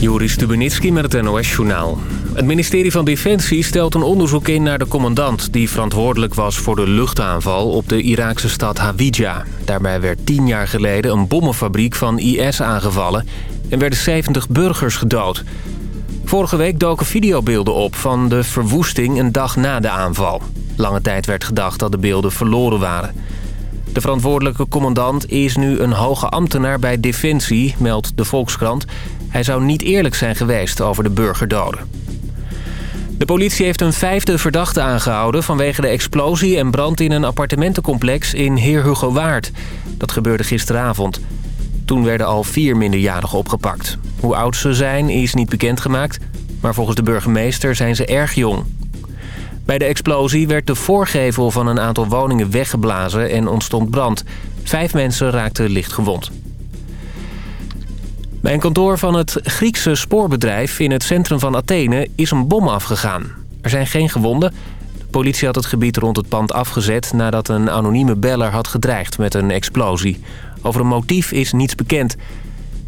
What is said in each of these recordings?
Joris Stubenitski met het NOS-journaal. Het ministerie van Defensie stelt een onderzoek in naar de commandant... die verantwoordelijk was voor de luchtaanval op de Iraakse stad Hawija. Daarbij werd tien jaar geleden een bommenfabriek van IS aangevallen... en werden 70 burgers gedood. Vorige week doken videobeelden op van de verwoesting een dag na de aanval. Lange tijd werd gedacht dat de beelden verloren waren... De verantwoordelijke commandant is nu een hoge ambtenaar bij Defensie, meldt de Volkskrant. Hij zou niet eerlijk zijn geweest over de burgerdoden. De politie heeft een vijfde verdachte aangehouden... vanwege de explosie en brand in een appartementencomplex in Heer Hugo Waard. Dat gebeurde gisteravond. Toen werden al vier minderjarigen opgepakt. Hoe oud ze zijn is niet bekendgemaakt... maar volgens de burgemeester zijn ze erg jong. Bij de explosie werd de voorgevel van een aantal woningen weggeblazen en ontstond brand. Vijf mensen raakten licht gewond. Bij een kantoor van het Griekse spoorbedrijf in het centrum van Athene is een bom afgegaan. Er zijn geen gewonden. De politie had het gebied rond het pand afgezet nadat een anonieme beller had gedreigd met een explosie. Over een motief is niets bekend.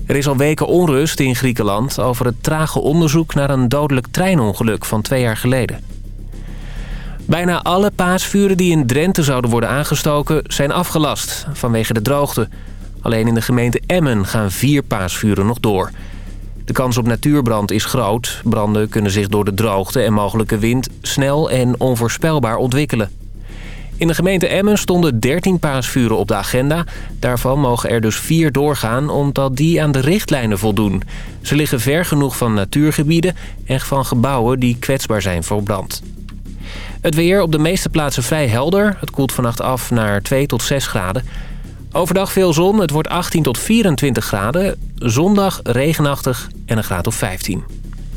Er is al weken onrust in Griekenland over het trage onderzoek naar een dodelijk treinongeluk van twee jaar geleden. Bijna alle paasvuren die in Drenthe zouden worden aangestoken zijn afgelast vanwege de droogte. Alleen in de gemeente Emmen gaan vier paasvuren nog door. De kans op natuurbrand is groot. Branden kunnen zich door de droogte en mogelijke wind snel en onvoorspelbaar ontwikkelen. In de gemeente Emmen stonden 13 paasvuren op de agenda. Daarvan mogen er dus vier doorgaan omdat die aan de richtlijnen voldoen. Ze liggen ver genoeg van natuurgebieden en van gebouwen die kwetsbaar zijn voor brand. Het weer op de meeste plaatsen vrij helder. Het koelt vannacht af naar 2 tot 6 graden. Overdag veel zon, het wordt 18 tot 24 graden. Zondag regenachtig en een graad of 15.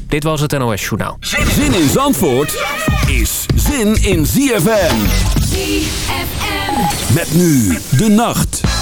Dit was het NOS Journaal. Zin in Zandvoort is zin in ZFM. ZFM. Met nu de nacht.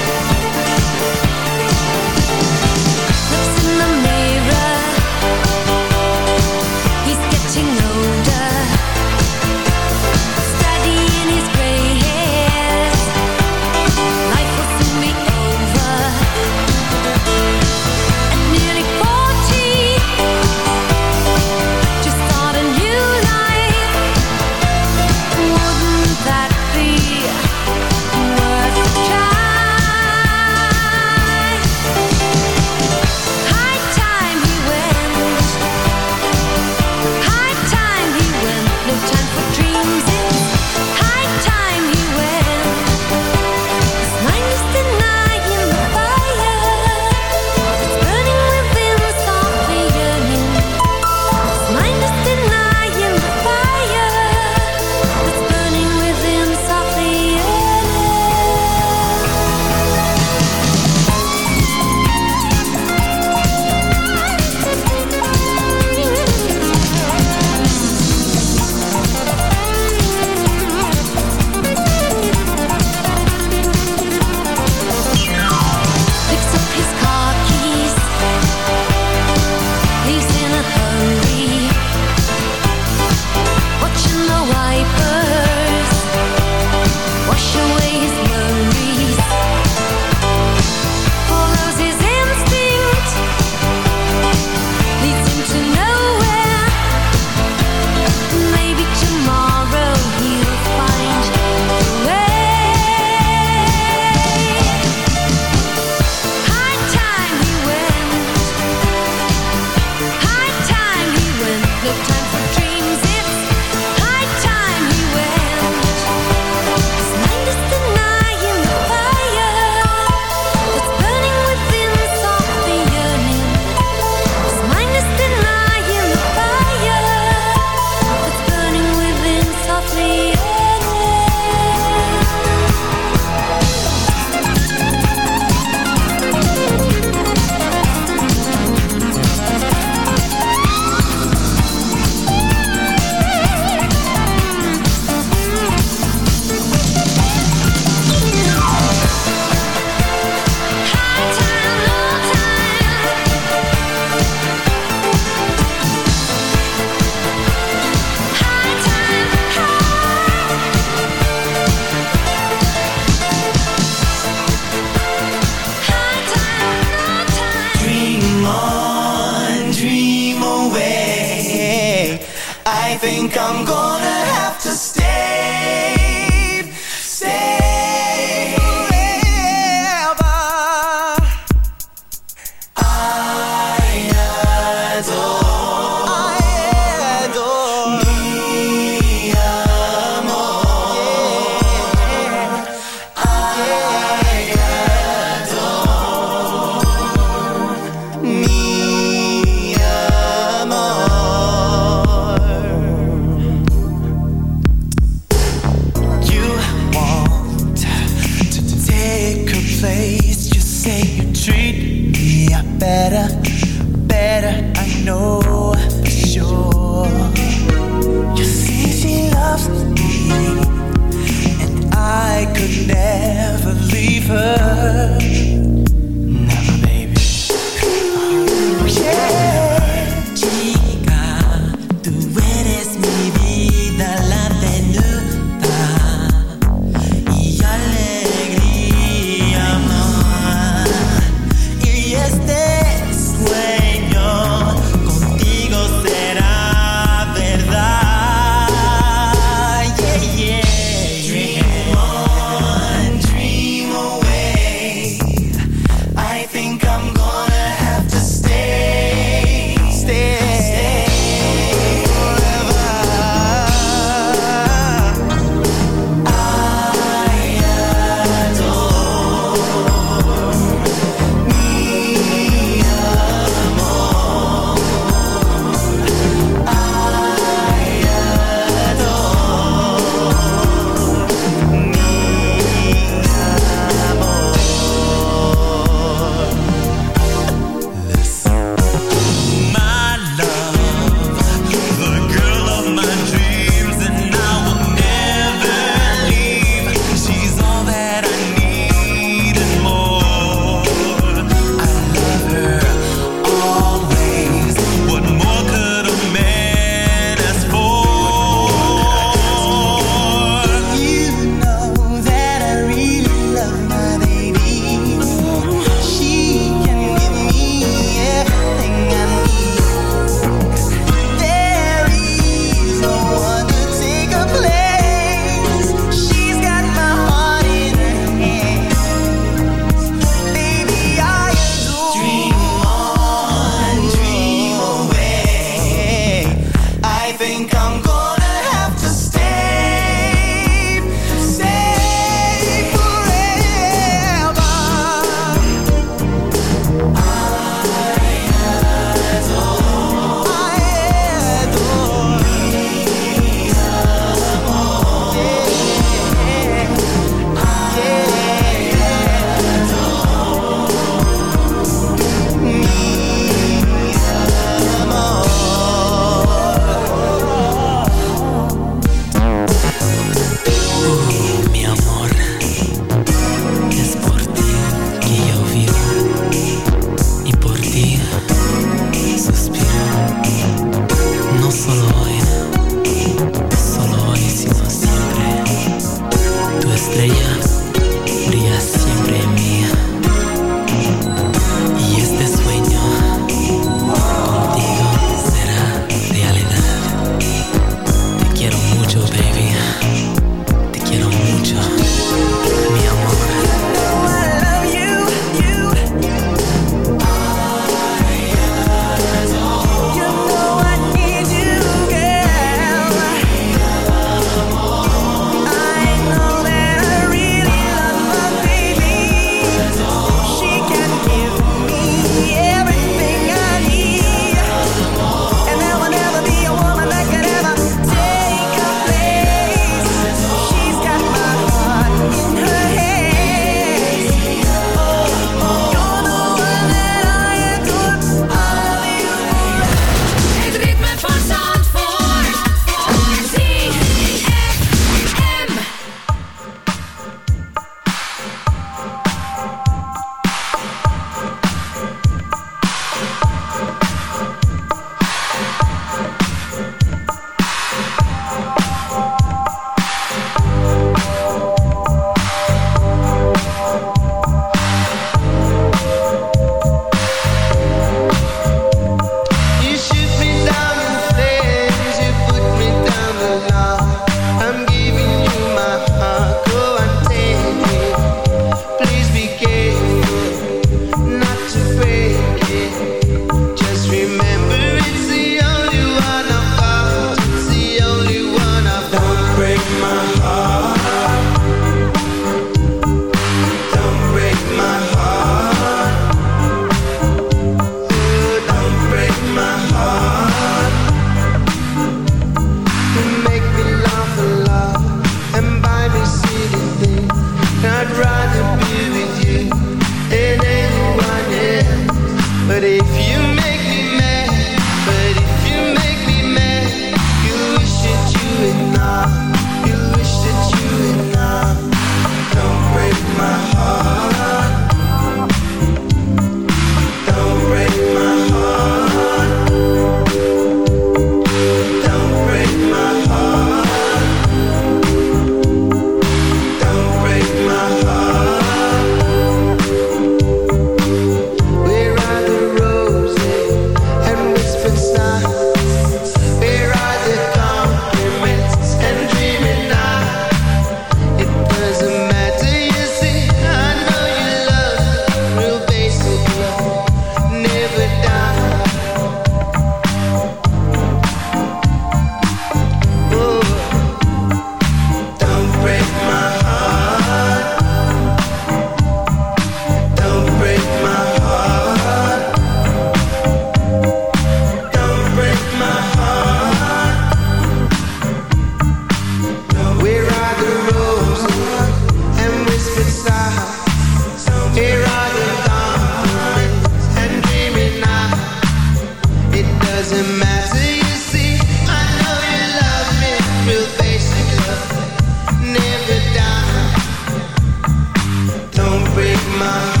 my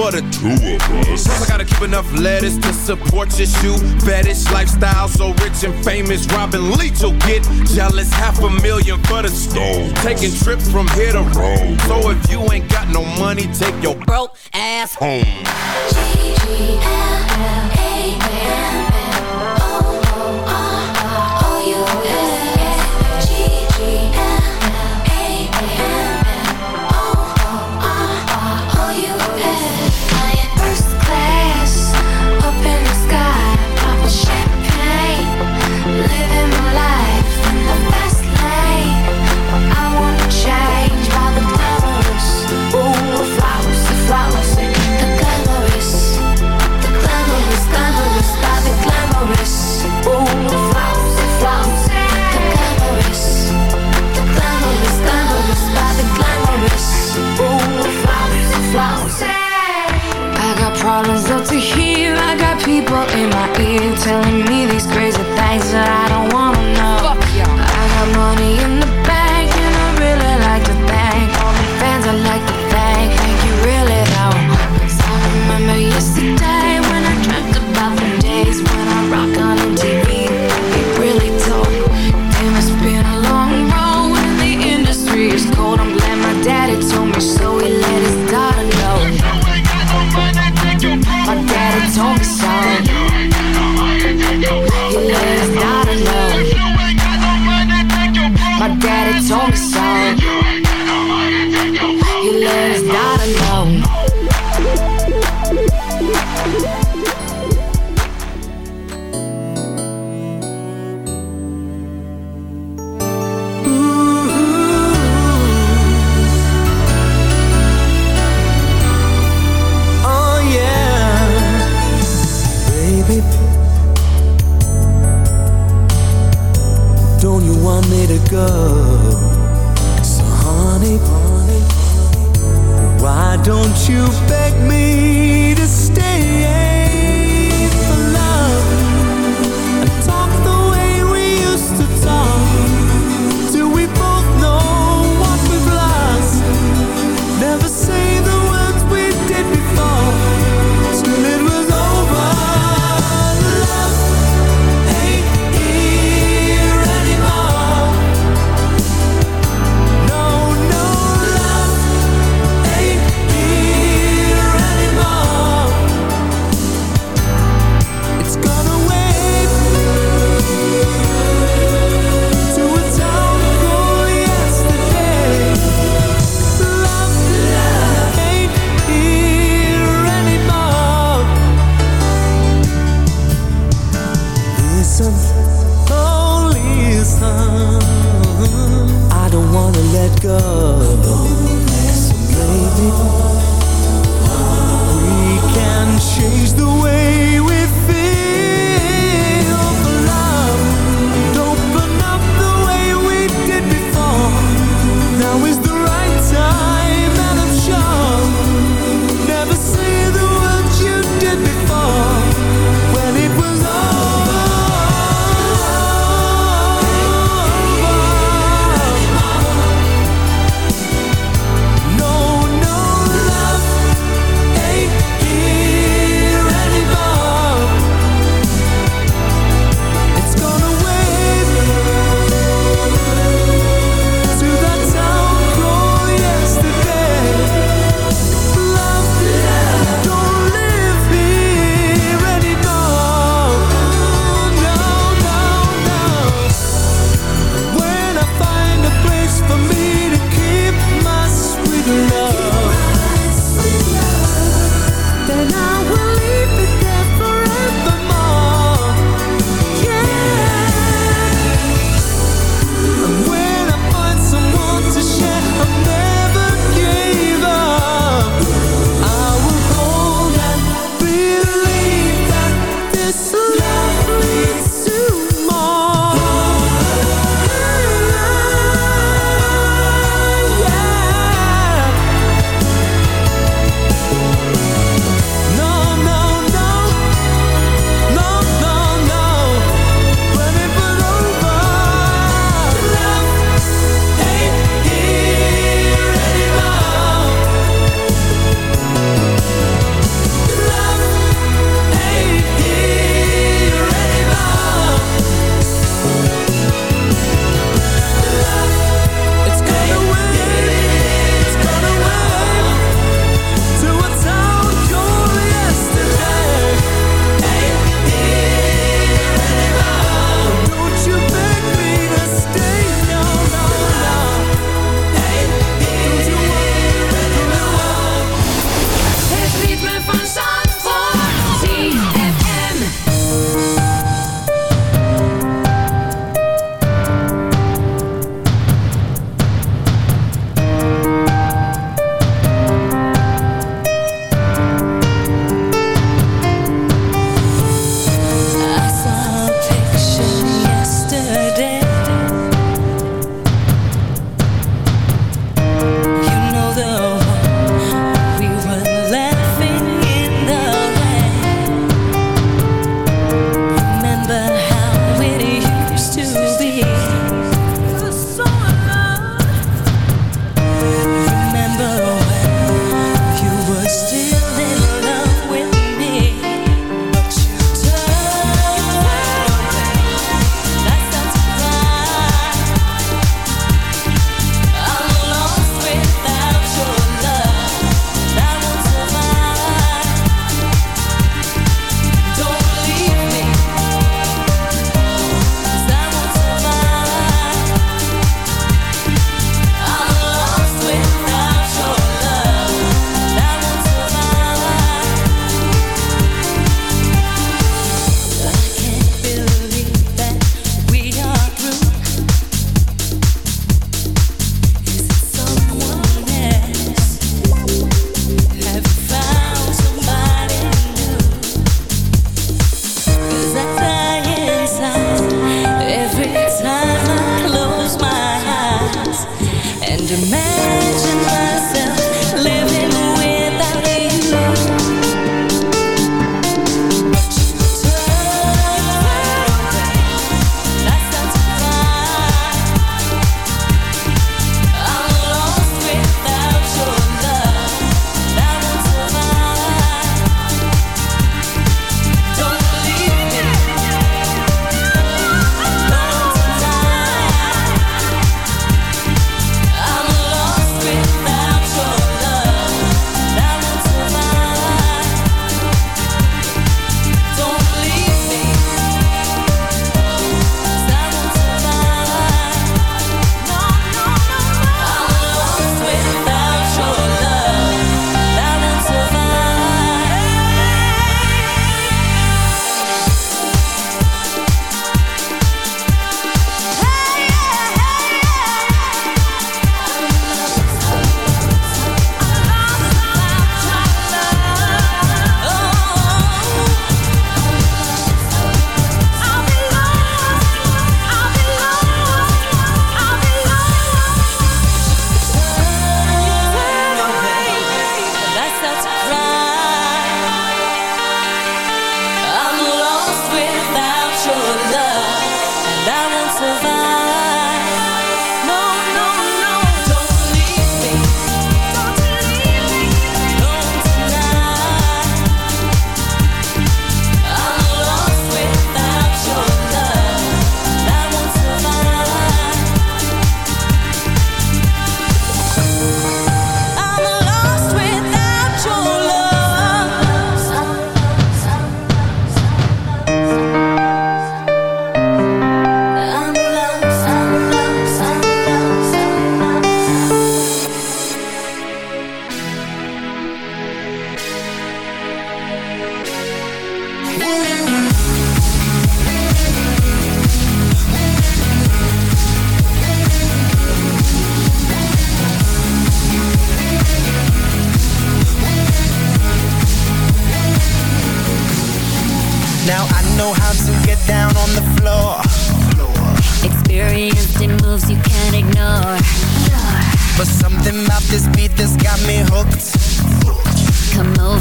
for the two of us. Plus, I gotta keep enough letters to support your shoe fetish lifestyle. So rich and famous, Robin Leach will get jealous. Half a million for the stove. Taking trips from here to Rome. So if you ain't got no money, take your broke ass home. Won't you beg me?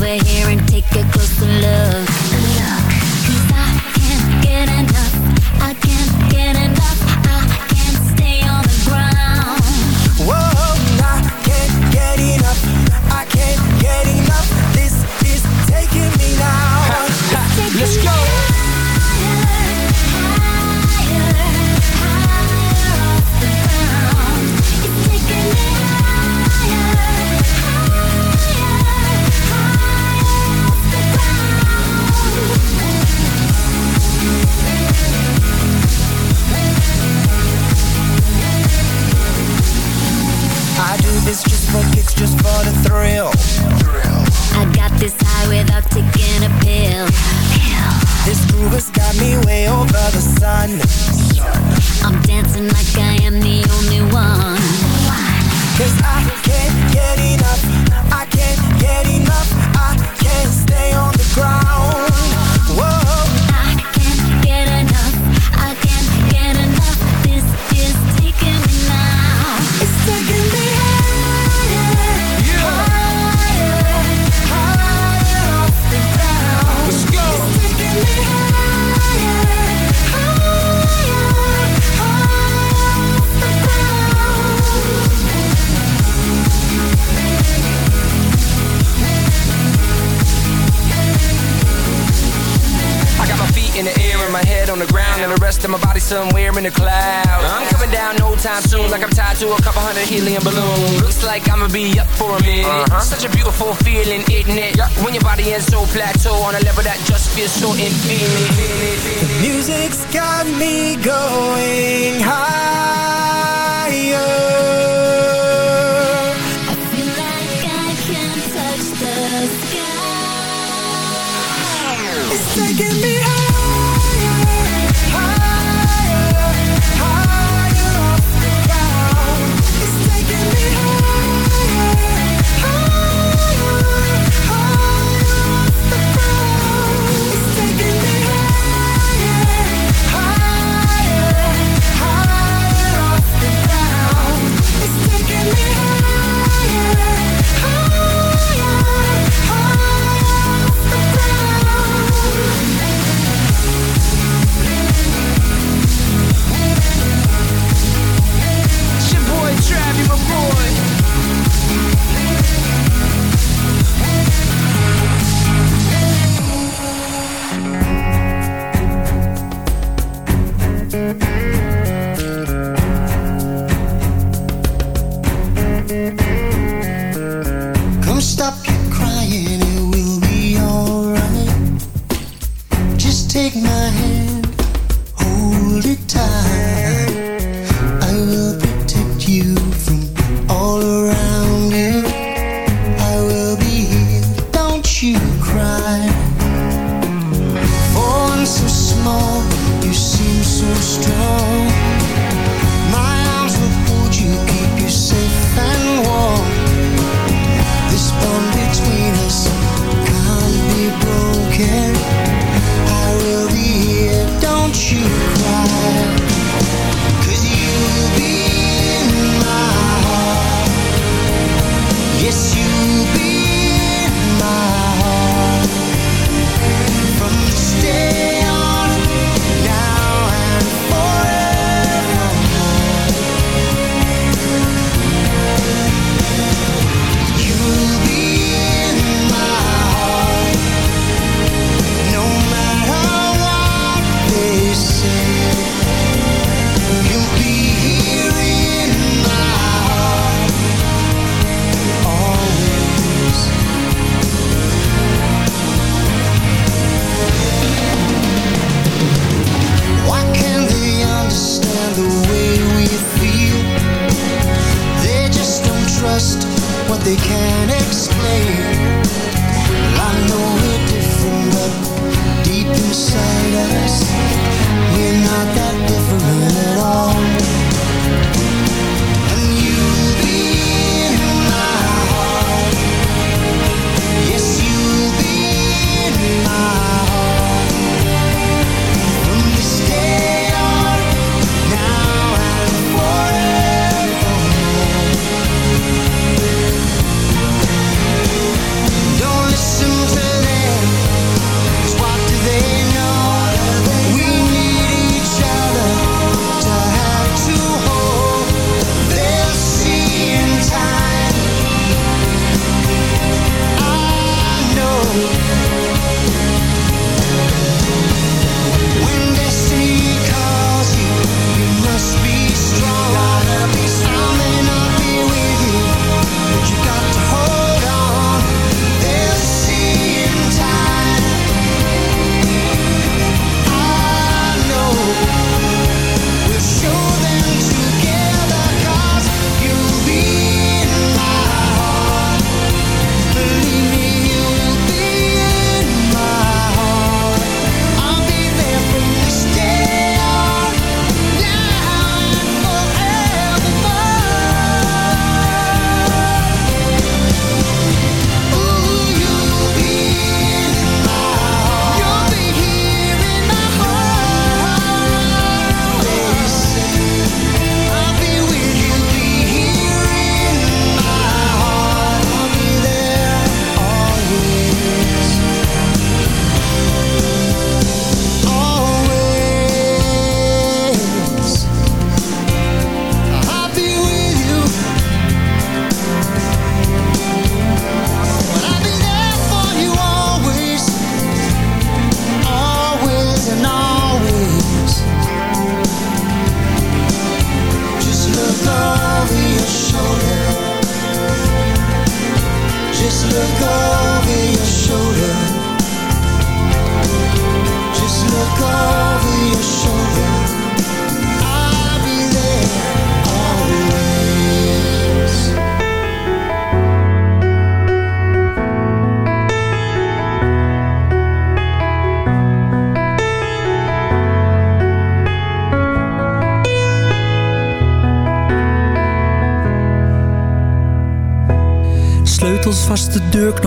Over here and take a closer look.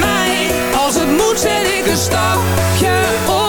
Als een stapje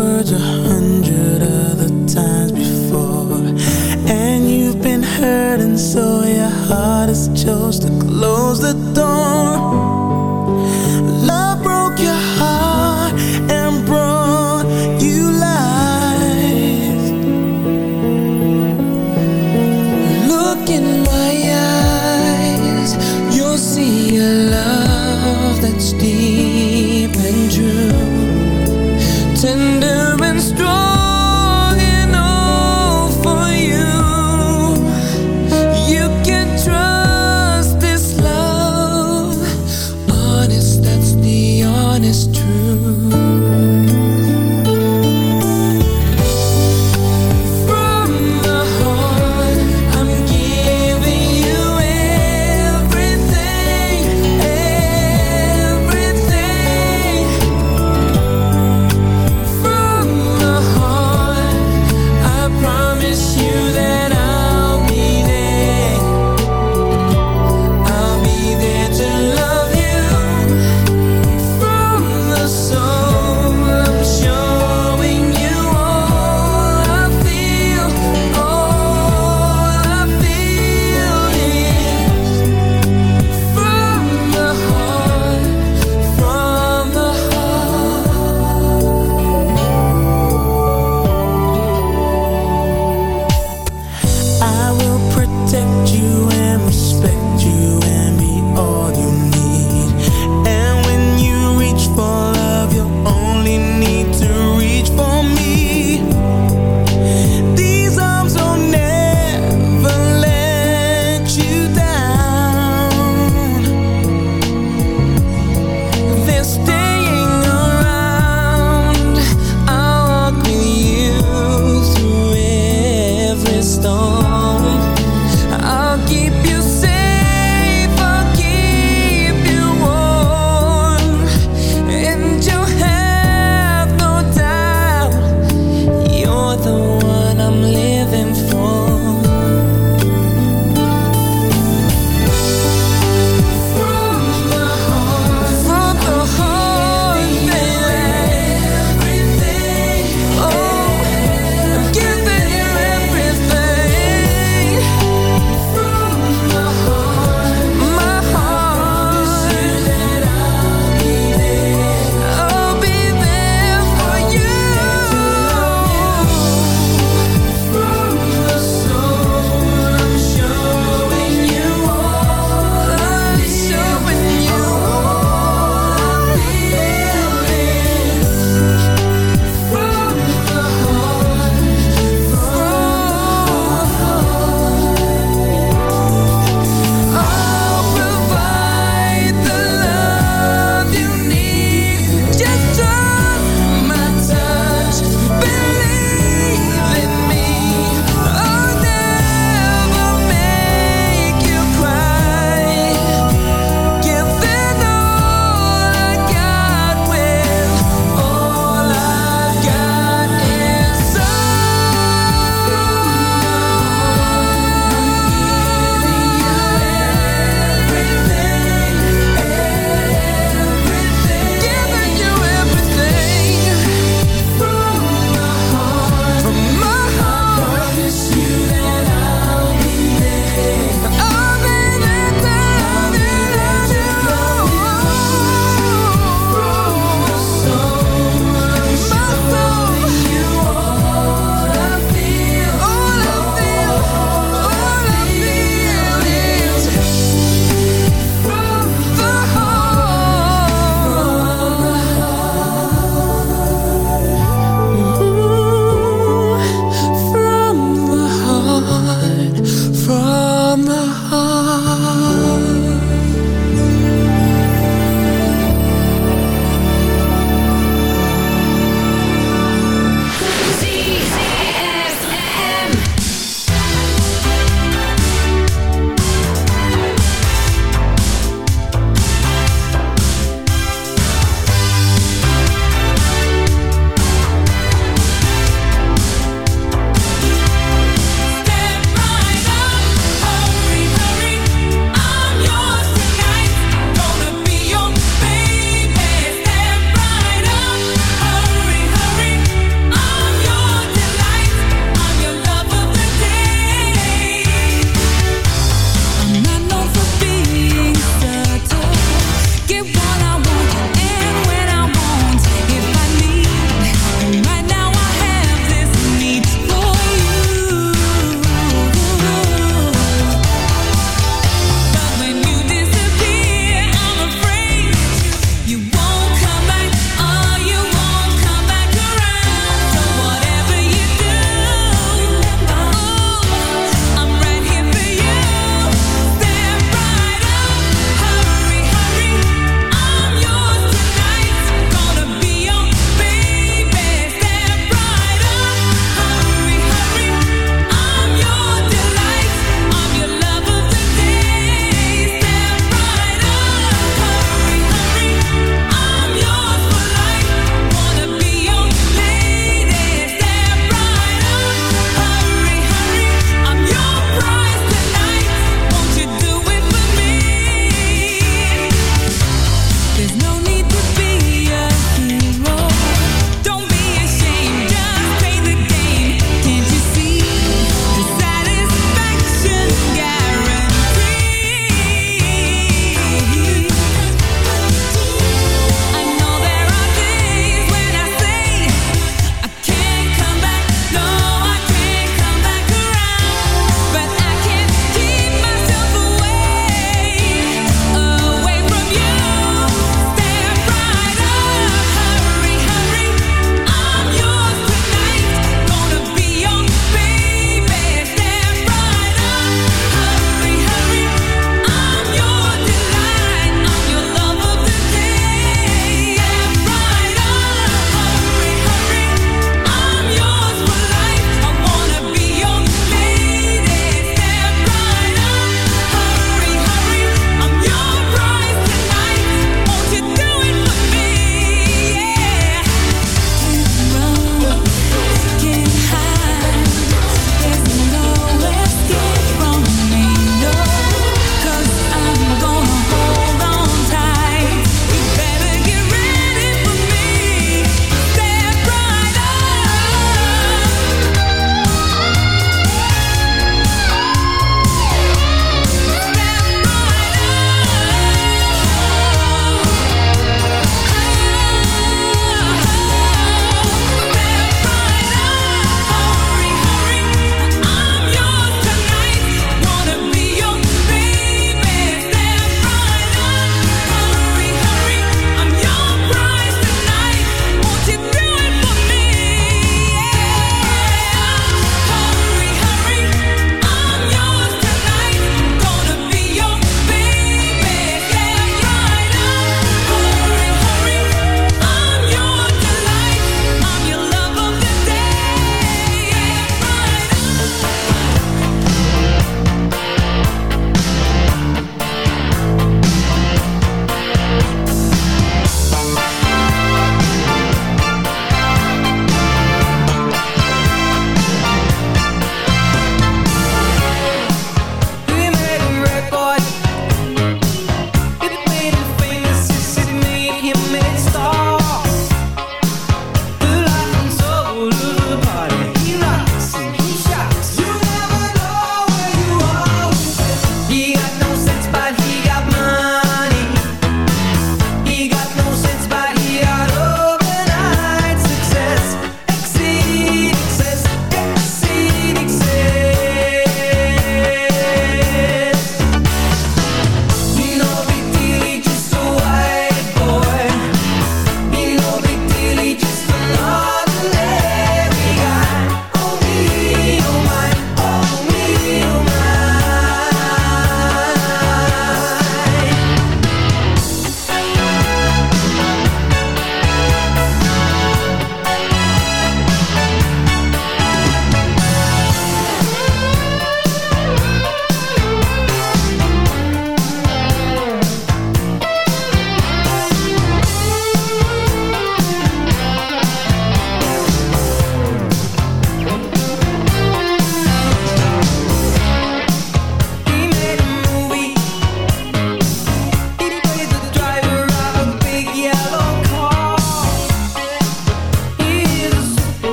words a hundred other times before. And you've been hurting so your heart has chose to close the door.